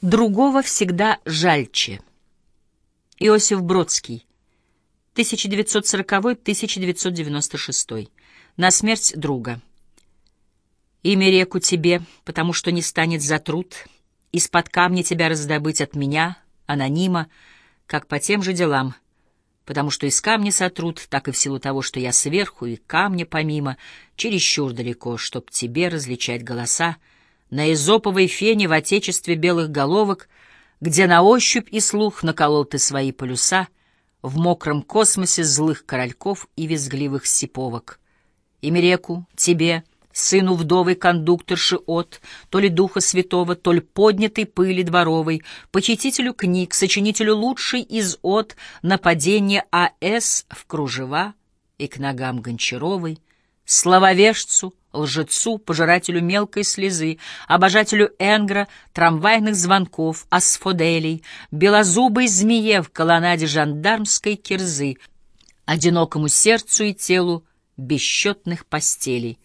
Другого всегда жальче. Иосиф Бродский. 1940-1996. На смерть друга. Имя реку тебе, потому что не станет за труд. Из-под камня тебя раздобыть от меня, анонима, как по тем же делам. Потому что из камня сотрут, так и в силу того, что я сверху, и камня помимо, чересчур далеко, чтоб тебе различать голоса, на изоповой фене в отечестве белых головок, где на ощупь и слух наколол ты свои полюса, в мокром космосе злых корольков и визгливых сиповок. Ими реку, тебе, сыну вдовой кондукторши от, то ли духа святого, то ли поднятой пыли дворовой, почитителю книг, сочинителю лучшей из от, нападения А.С. в кружева и к ногам Гончаровой, слововежцу, лжецу, пожирателю мелкой слезы, обожателю энгра, трамвайных звонков, асфоделей, белозубой змее в колоннаде жандармской кирзы, одинокому сердцу и телу бесчетных постелей.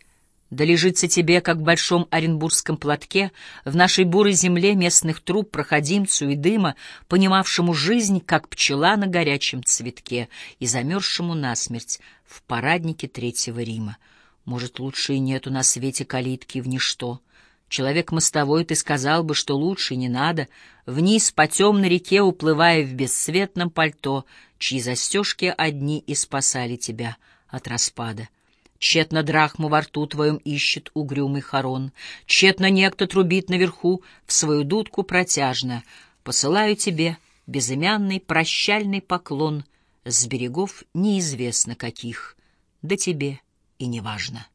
Да лежится тебе, как в большом оренбургском платке, в нашей бурой земле местных труб, проходимцу и дыма, понимавшему жизнь, как пчела на горячем цветке, и замерзшему насмерть в параднике Третьего Рима. Может, лучше и нету на свете калитки в ничто. Человек мостовой, ты сказал бы, что лучше не надо, вниз по темной реке уплывая в бесцветном пальто, чьи застежки одни и спасали тебя от распада. Тщетно драхму во рту твоем ищет угрюмый хорон, Тщетно некто трубит наверху в свою дудку протяжно. Посылаю тебе безымянный прощальный поклон С берегов неизвестно каких, да тебе — и неважно.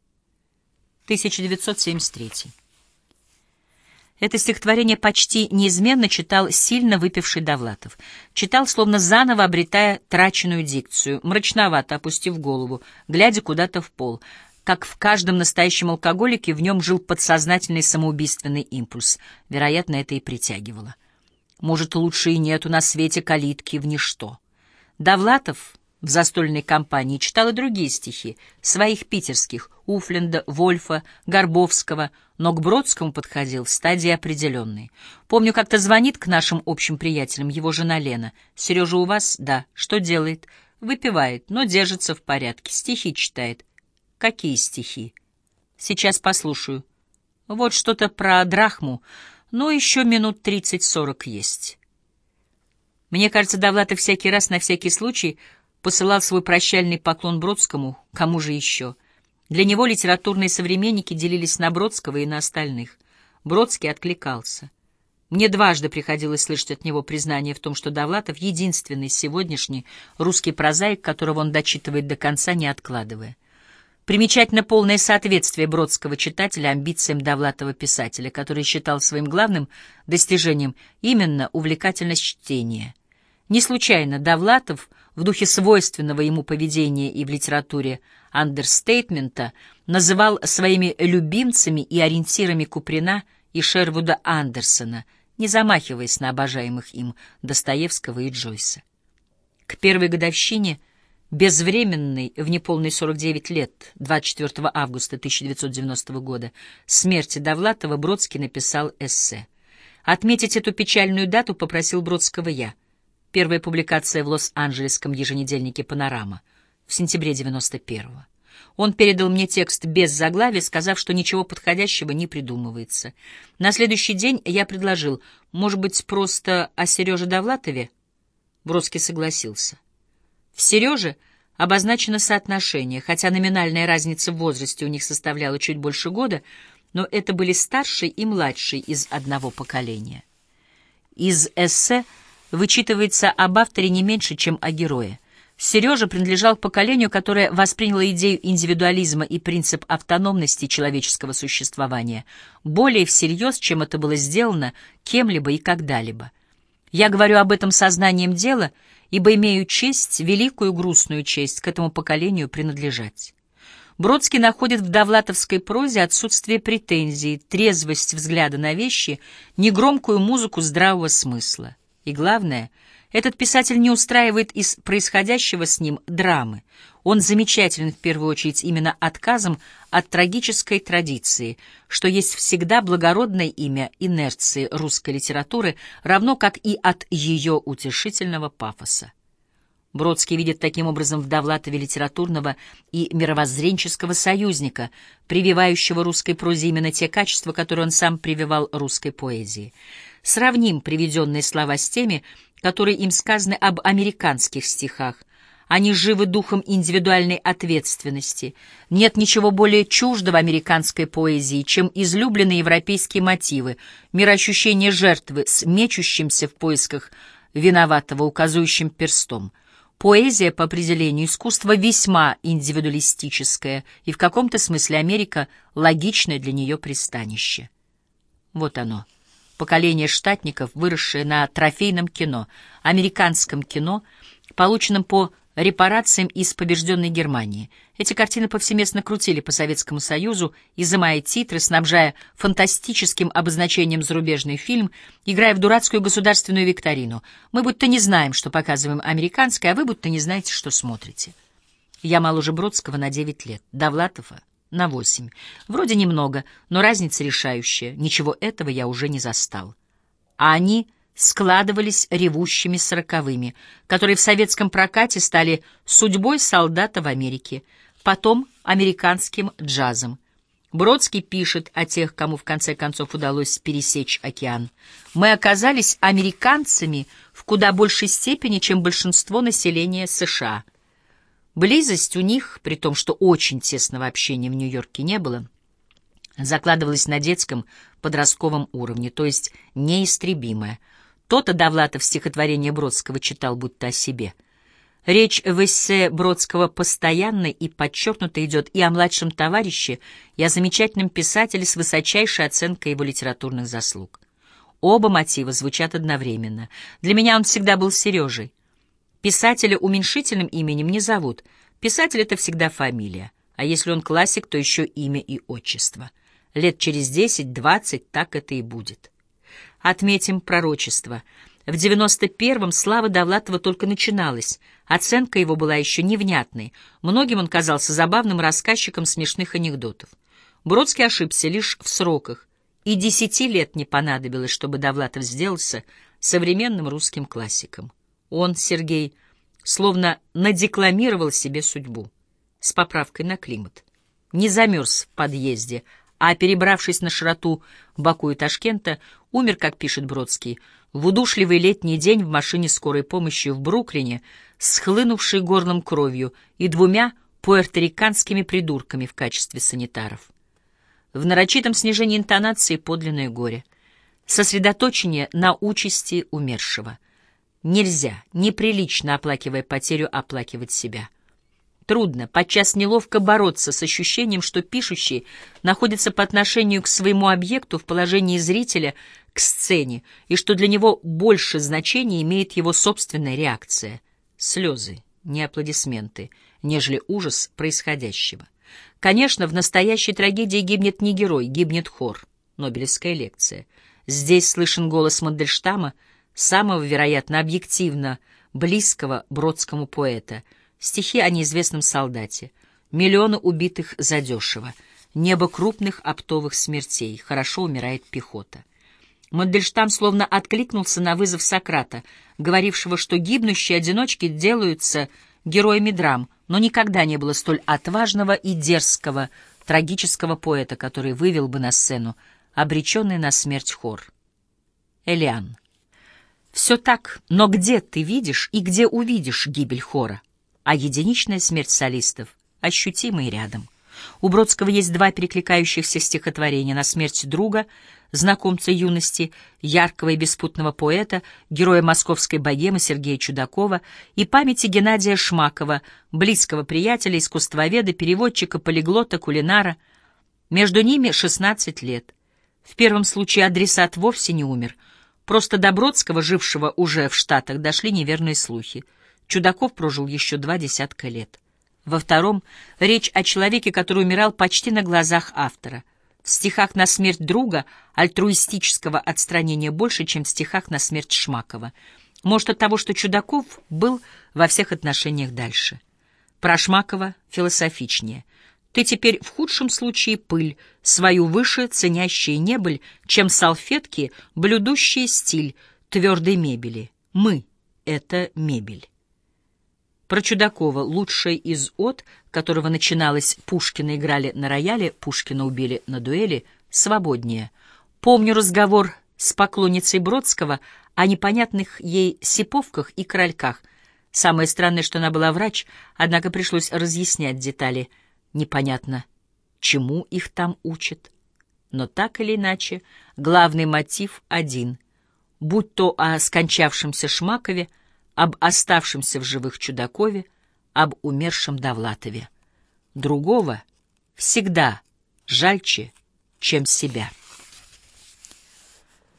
1973. Это стихотворение почти неизменно читал сильно выпивший Довлатов. Читал, словно заново обретая траченную дикцию, мрачновато опустив голову, глядя куда-то в пол. Как в каждом настоящем алкоголике, в нем жил подсознательный самоубийственный импульс. Вероятно, это и притягивало. Может, лучше и нету на свете калитки в ничто. Довлатов в застольной компании читал и другие стихи, своих питерских, Уфленда, Вольфа, Горбовского, но к Бродскому подходил в стадии определенной. Помню, как-то звонит к нашим общим приятелям его жена Лена. «Сережа у вас?» «Да». «Что делает?» «Выпивает, но держится в порядке, стихи читает». «Какие стихи?» «Сейчас послушаю». «Вот что-то про Драхму, но еще минут тридцать-сорок есть». Мне кажется, Довлатов всякий раз на всякий случай — посылал свой прощальный поклон Бродскому, кому же еще. Для него литературные современники делились на Бродского и на остальных. Бродский откликался. Мне дважды приходилось слышать от него признание в том, что Довлатов — единственный сегодняшний русский прозаик, которого он дочитывает до конца, не откладывая. Примечательно полное соответствие Бродского читателя амбициям Довлатова писателя, который считал своим главным достижением именно увлекательность чтения. Не случайно Довлатов в духе свойственного ему поведения и в литературе андерстейтмента называл своими любимцами и ориентирами Куприна и Шервуда Андерсона, не замахиваясь на обожаемых им Достоевского и Джойса. К первой годовщине безвременной в неполные 49 лет, 24 августа 1990 года, смерти Довлатова Бродский написал эссе. Отметить эту печальную дату попросил Бродского я — Первая публикация в Лос-Анджелесском еженедельнике «Панорама» в сентябре 91-го. Он передал мне текст без заглавия, сказав, что ничего подходящего не придумывается. На следующий день я предложил, может быть, просто о Сереже Довлатове? Бродский согласился. В Сереже обозначено соотношение, хотя номинальная разница в возрасте у них составляла чуть больше года, но это были старший и младший из одного поколения. Из эссе вычитывается об авторе не меньше, чем о герое. Сережа принадлежал к поколению, которое восприняло идею индивидуализма и принцип автономности человеческого существования более всерьез, чем это было сделано кем-либо и когда-либо. Я говорю об этом сознанием дела, ибо имею честь, великую грустную честь, к этому поколению принадлежать. Бродский находит в довлатовской прозе отсутствие претензий, трезвость взгляда на вещи, негромкую музыку здравого смысла. И главное, Этот писатель не устраивает из происходящего с ним драмы. Он замечателен в первую очередь именно отказом от трагической традиции, что есть всегда благородное имя инерции русской литературы, равно как и от ее утешительного пафоса. Бродский видит таким образом в Довлатове литературного и мировоззренческого союзника, прививающего русской прозе именно те качества, которые он сам прививал русской поэзии. Сравним приведенные слова с теми, которые им сказаны об американских стихах. Они живы духом индивидуальной ответственности. Нет ничего более чуждого американской поэзии, чем излюбленные европейские мотивы, мироощущение жертвы с мечущимся в поисках виноватого указующим перстом. Поэзия, по определению, искусство весьма индивидуалистическое, и в каком-то смысле Америка — логичное для нее пристанище. Вот оно — поколение штатников, выросшее на трофейном кино, американском кино, полученном по репарациям из побежденной Германии. Эти картины повсеместно крутили по Советскому Союзу, изымая титры, снабжая фантастическим обозначением зарубежный фильм, играя в дурацкую государственную викторину. Мы будто не знаем, что показываем американское, а вы будто не знаете, что смотрите. Я моложе Бродского на 9 лет, Довлатова на восемь. Вроде немного, но разница решающая. Ничего этого я уже не застал. А они складывались ревущими сороковыми, которые в советском прокате стали судьбой солдата в Америке, потом американским джазом. Бродский пишет о тех, кому в конце концов удалось пересечь океан. «Мы оказались американцами в куда большей степени, чем большинство населения США». Близость у них, при том, что очень тесного общения в Нью-Йорке не было, закладывалась на детском подростковом уровне, то есть неистребимая. То-то Довлатов стихотворение Бродского читал будто о себе. Речь в эссе Бродского постоянно и подчеркнуто идет и о младшем товарище, и о замечательном писателе с высочайшей оценкой его литературных заслуг. Оба мотива звучат одновременно. Для меня он всегда был Сережей. Писателя уменьшительным именем не зовут. Писатель — это всегда фамилия. А если он классик, то еще имя и отчество. Лет через десять-двадцать так это и будет. Отметим пророчество. В девяносто первом слава Довлатова только начиналась. Оценка его была еще невнятной. Многим он казался забавным рассказчиком смешных анекдотов. Бродский ошибся лишь в сроках, и десяти лет не понадобилось, чтобы Довлатов сделался современным русским классиком. Он, Сергей, словно надекламировал себе судьбу с поправкой на климат. Не замерз в подъезде, а, перебравшись на широту Баку и Ташкента, умер, как пишет Бродский, в удушливый летний день в машине скорой помощи в Бруклине, схлынувшей горлом кровью и двумя пуэрториканскими придурками в качестве санитаров. В нарочитом снижении интонации подлинное горе, сосредоточение на участи умершего — Нельзя, неприлично, оплакивая потерю, оплакивать себя. Трудно, подчас неловко бороться с ощущением, что пишущий находится по отношению к своему объекту в положении зрителя к сцене, и что для него больше значения имеет его собственная реакция. Слезы, не аплодисменты, нежели ужас происходящего. Конечно, в настоящей трагедии гибнет не герой, гибнет хор. Нобелевская лекция. Здесь слышен голос Мандельштама — самого, вероятно, объективно близкого бродскому поэта, стихи о неизвестном солдате, миллионы убитых задешево, небо крупных оптовых смертей, хорошо умирает пехота. Мандельштам словно откликнулся на вызов Сократа, говорившего, что гибнущие одиночки делаются героями драм, но никогда не было столь отважного и дерзкого трагического поэта, который вывел бы на сцену обреченный на смерть хор. Элиан. Все так, но где ты видишь и где увидишь гибель хора? А единичная смерть солистов ощутима и рядом. У Бродского есть два перекликающихся стихотворения на смерть друга, знакомца юности, яркого и беспутного поэта, героя московской богемы Сергея Чудакова и памяти Геннадия Шмакова, близкого приятеля, искусствоведа, переводчика, полиглота, кулинара. Между ними 16 лет. В первом случае адресат вовсе не умер — Просто до Бродского, жившего уже в Штатах, дошли неверные слухи. Чудаков прожил еще два десятка лет. Во втором — речь о человеке, который умирал почти на глазах автора. В стихах на смерть друга альтруистического отстранения больше, чем в стихах на смерть Шмакова. Может, от того, что Чудаков был во всех отношениях дальше. Про Шмакова философичнее. Ты теперь в худшем случае пыль, свою выше ценящие небыль, чем салфетки, блюдущие стиль твердой мебели. Мы — это мебель. Про Чудакова, лучшее из от, которого начиналось «Пушкина играли на рояле, Пушкина убили на дуэли», свободнее. Помню разговор с поклонницей Бродского о непонятных ей сиповках и крольках. Самое странное, что она была врач, однако пришлось разъяснять детали. Непонятно, чему их там учат. Но так или иначе, главный мотив один. Будь то о скончавшемся Шмакове, об оставшемся в живых Чудакове, об умершем Довлатове. Другого всегда жальче, чем себя.